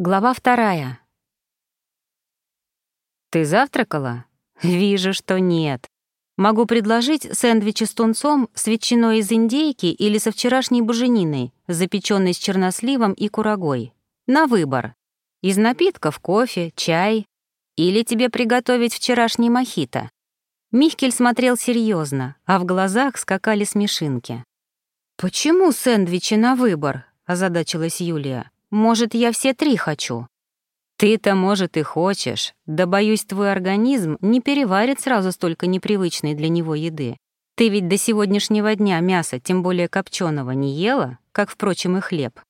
Глава вторая. «Ты завтракала?» «Вижу, что нет. Могу предложить сэндвичи с тунцом, с ветчиной из индейки или со вчерашней бужениной, запеченной с черносливом и курагой. На выбор. Из напитков кофе, чай. Или тебе приготовить вчерашний мохито». Михкель смотрел серьезно, а в глазах скакали смешинки. «Почему сэндвичи на выбор?» — озадачилась Юлия. Может, я все три хочу?» «Ты-то, может, и хочешь, да, боюсь, твой организм не переварит сразу столько непривычной для него еды. Ты ведь до сегодняшнего дня мяса, тем более копченого, не ела, как, впрочем, и хлеб.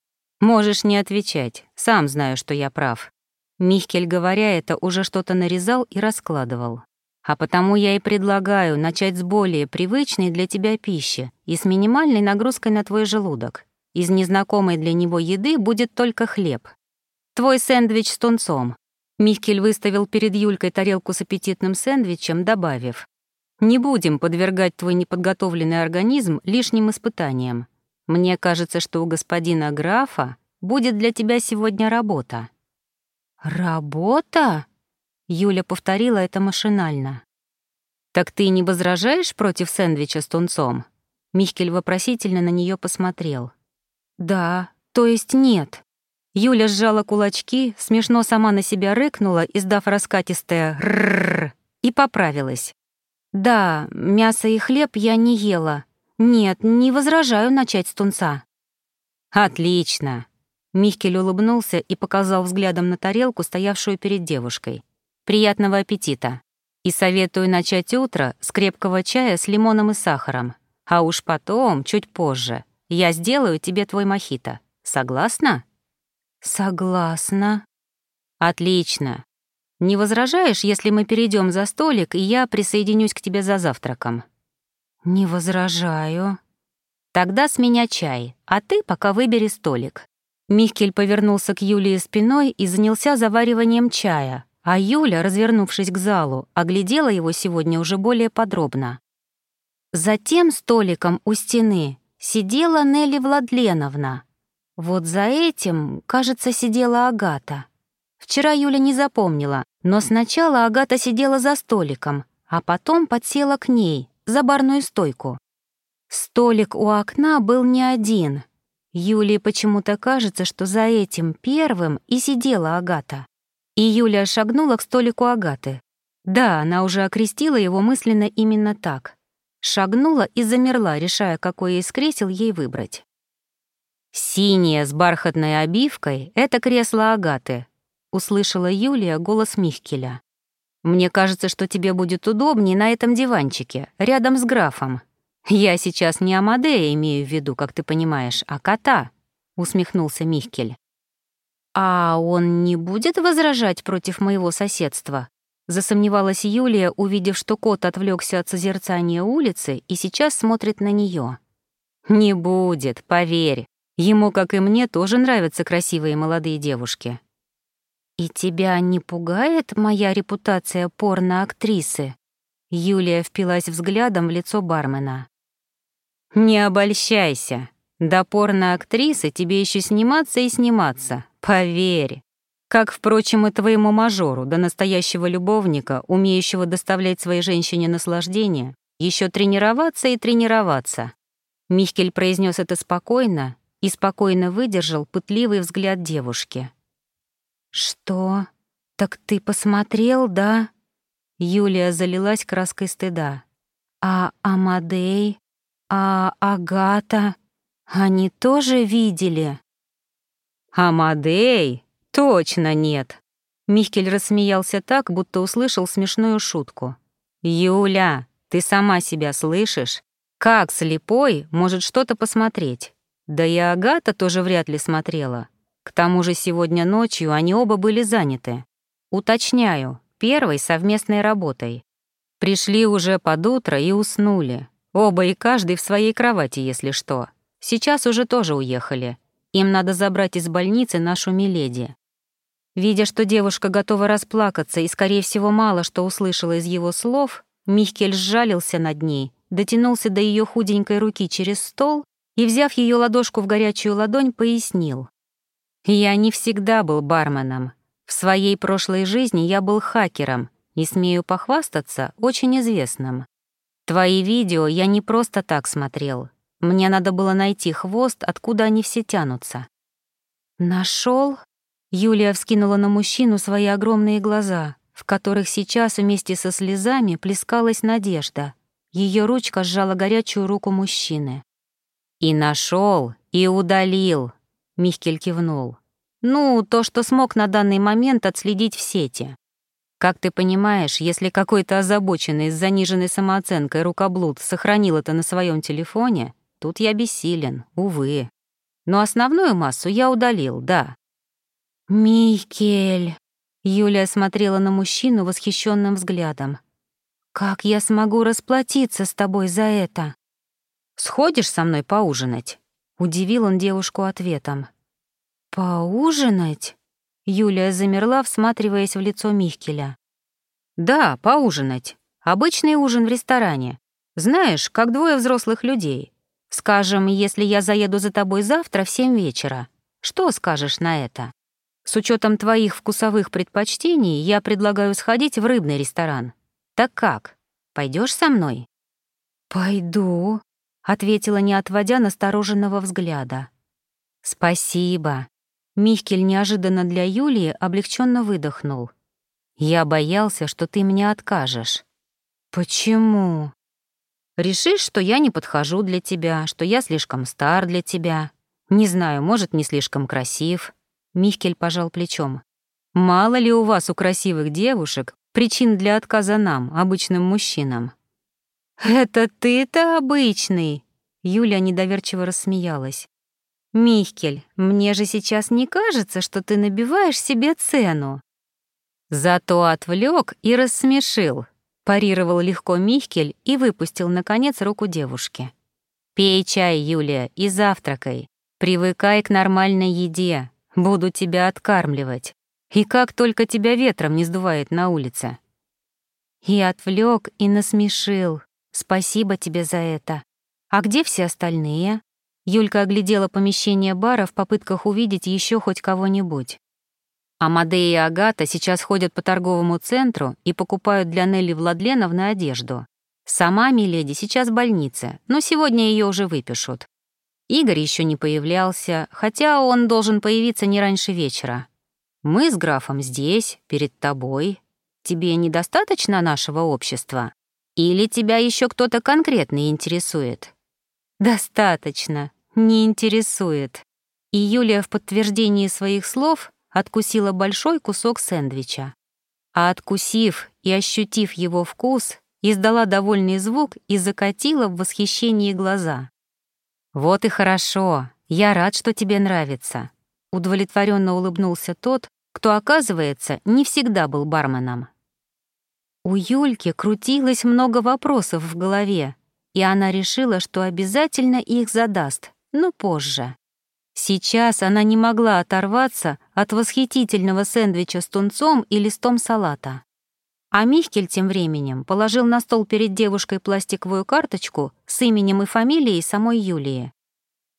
Можешь не отвечать, сам знаю, что я прав». Михкель, говоря это, уже что-то нарезал и раскладывал. А потому я и предлагаю начать с более привычной для тебя пищи и с минимальной нагрузкой на твой желудок. Из незнакомой для него еды будет только хлеб. Твой сэндвич с тунцом. Михкель выставил перед Юлькой тарелку с аппетитным сэндвичем, добавив. «Не будем подвергать твой неподготовленный организм лишним испытаниям. Мне кажется, что у господина графа будет для тебя сегодня работа». «Работа?» — Юля повторила это машинально. «Так ты не возражаешь против сэндвича с тунцом?» Михкель вопросительно на нее посмотрел. «Да, то есть нет». Юля сжала кулачки, смешно сама на себя рыкнула, издав раскатистое «ррррр» и поправилась. «Да, мясо и хлеб я не ела. Нет, не возражаю начать с тунца». «Отлично!» Михкель улыбнулся и показал взглядом на тарелку, стоявшую перед девушкой. «Приятного аппетита! И советую начать утро с крепкого чая с лимоном и сахаром, а уж потом, чуть позже, я сделаю тебе твой мохито. Согласна?» «Согласна». «Отлично. Не возражаешь, если мы перейдем за столик, и я присоединюсь к тебе за завтраком?» «Не возражаю». «Тогда с меня чай, а ты пока выбери столик». Михкель повернулся к Юлии спиной и занялся завариванием чая, а Юля, развернувшись к залу, оглядела его сегодня уже более подробно. Затем столиком у стены сидела Нелли Владленовна. Вот за этим, кажется, сидела Агата. Вчера Юля не запомнила, но сначала Агата сидела за столиком, а потом подсела к ней, за барную стойку. Столик у окна был не один. Юлии почему-то кажется, что за этим первым и сидела Агата. И Юля шагнула к столику Агаты. Да, она уже окрестила его мысленно именно так. Шагнула и замерла, решая, какое из кресел ей выбрать. «Синее с бархатной обивкой — это кресло Агаты», — услышала Юлия голос Михкеля. «Мне кажется, что тебе будет удобнее на этом диванчике, рядом с графом. Я сейчас не Амадея имею в виду, как ты понимаешь, а кота», — усмехнулся Михкель. «А он не будет возражать против моего соседства?» Засомневалась Юлия, увидев, что кот отвлекся от созерцания улицы и сейчас смотрит на нее. «Не будет, поверь. Ему, как и мне, тоже нравятся красивые молодые девушки». «И тебя не пугает моя репутация порно-актрисы?» Юлия впилась взглядом в лицо бармена. «Не обольщайся. До порно-актрисы тебе еще сниматься и сниматься, поверь. Как, впрочем, и твоему мажору, до настоящего любовника, умеющего доставлять своей женщине наслаждение, еще тренироваться и тренироваться. Михкель произнес это спокойно и спокойно выдержал пытливый взгляд девушки. «Что? Так ты посмотрел, да?» Юлия залилась краской стыда. «А Амадей? А Агата? Они тоже видели?» «Амадей?» «Точно нет!» Михкель рассмеялся так, будто услышал смешную шутку. «Юля, ты сама себя слышишь? Как слепой может что-то посмотреть? Да и Агата тоже вряд ли смотрела. К тому же сегодня ночью они оба были заняты. Уточняю, первой совместной работой. Пришли уже под утро и уснули. Оба и каждый в своей кровати, если что. Сейчас уже тоже уехали. Им надо забрать из больницы нашу Миледи. Видя, что девушка готова расплакаться и, скорее всего, мало что услышала из его слов, Михкель сжалился над ней, дотянулся до ее худенькой руки через стол и, взяв ее ладошку в горячую ладонь, пояснил. Я не всегда был барменом. В своей прошлой жизни я был хакером и, смею похвастаться, очень известным. Твои видео я не просто так смотрел. Мне надо было найти хвост, откуда они все тянутся. Нашел? Юлия вскинула на мужчину свои огромные глаза, в которых сейчас вместе со слезами плескалась надежда. Ее ручка сжала горячую руку мужчины. «И нашел, и удалил», — Михкель кивнул. «Ну, то, что смог на данный момент отследить в сети. Как ты понимаешь, если какой-то озабоченный с заниженной самооценкой рукоблуд сохранил это на своем телефоне, тут я бессилен, увы. Но основную массу я удалил, да». «Микель», — Юлия смотрела на мужчину восхищенным взглядом. «Как я смогу расплатиться с тобой за это?» «Сходишь со мной поужинать?» — удивил он девушку ответом. «Поужинать?» — Юлия замерла, всматриваясь в лицо Михкеля. «Да, поужинать. Обычный ужин в ресторане. Знаешь, как двое взрослых людей. Скажем, если я заеду за тобой завтра в семь вечера. Что скажешь на это? С учетом твоих вкусовых предпочтений я предлагаю сходить в рыбный ресторан. Так как? Пойдешь со мной?» «Пойду», — ответила, не отводя настороженного взгляда. «Спасибо». Михкель неожиданно для Юлии облегченно выдохнул. «Я боялся, что ты мне откажешь». «Почему?» «Решишь, что я не подхожу для тебя, что я слишком стар для тебя. Не знаю, может, не слишком красив». Михкель пожал плечом. «Мало ли у вас, у красивых девушек, причин для отказа нам, обычным мужчинам. «Это ты-то обычный!» Юля недоверчиво рассмеялась. «Михкель, мне же сейчас не кажется, что ты набиваешь себе цену». Зато отвлек и рассмешил, парировал легко Михкель и выпустил, наконец, руку девушки. «Пей чай, Юлия, и завтракай. Привыкай к нормальной еде. Буду тебя откармливать. И как только тебя ветром не сдувает на улице. И отвлек, и насмешил. Спасибо тебе за это. А где все остальные? Юлька оглядела помещение бара в попытках увидеть еще хоть кого-нибудь. Амадея и Агата сейчас ходят по торговому центру и покупают для Нелли Владленовны одежду. Сама Миледи сейчас в больнице, но сегодня ее уже выпишут. Игорь еще не появлялся, хотя он должен появиться не раньше вечера. Мы с графом здесь, перед тобой. Тебе недостаточно нашего общества? Или тебя еще кто-то конкретный интересует? Достаточно, не интересует. И Юлия в подтверждении своих слов откусила большой кусок сэндвича. А откусив и ощутив его вкус, издала довольный звук и закатила в восхищении глаза. «Вот и хорошо, я рад, что тебе нравится. Удовлетворенно улыбнулся тот, кто, оказывается, не всегда был барменом. У Юльки крутилось много вопросов в голове, и она решила, что обязательно их задаст, но позже. Сейчас она не могла оторваться от восхитительного сэндвича с тунцом и листом салата. А Михкель тем временем положил на стол перед девушкой пластиковую карточку с именем и фамилией самой Юлии.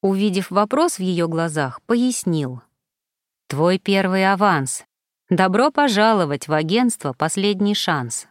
Увидев вопрос в ее глазах, пояснил. «Твой первый аванс. Добро пожаловать в агентство «Последний шанс».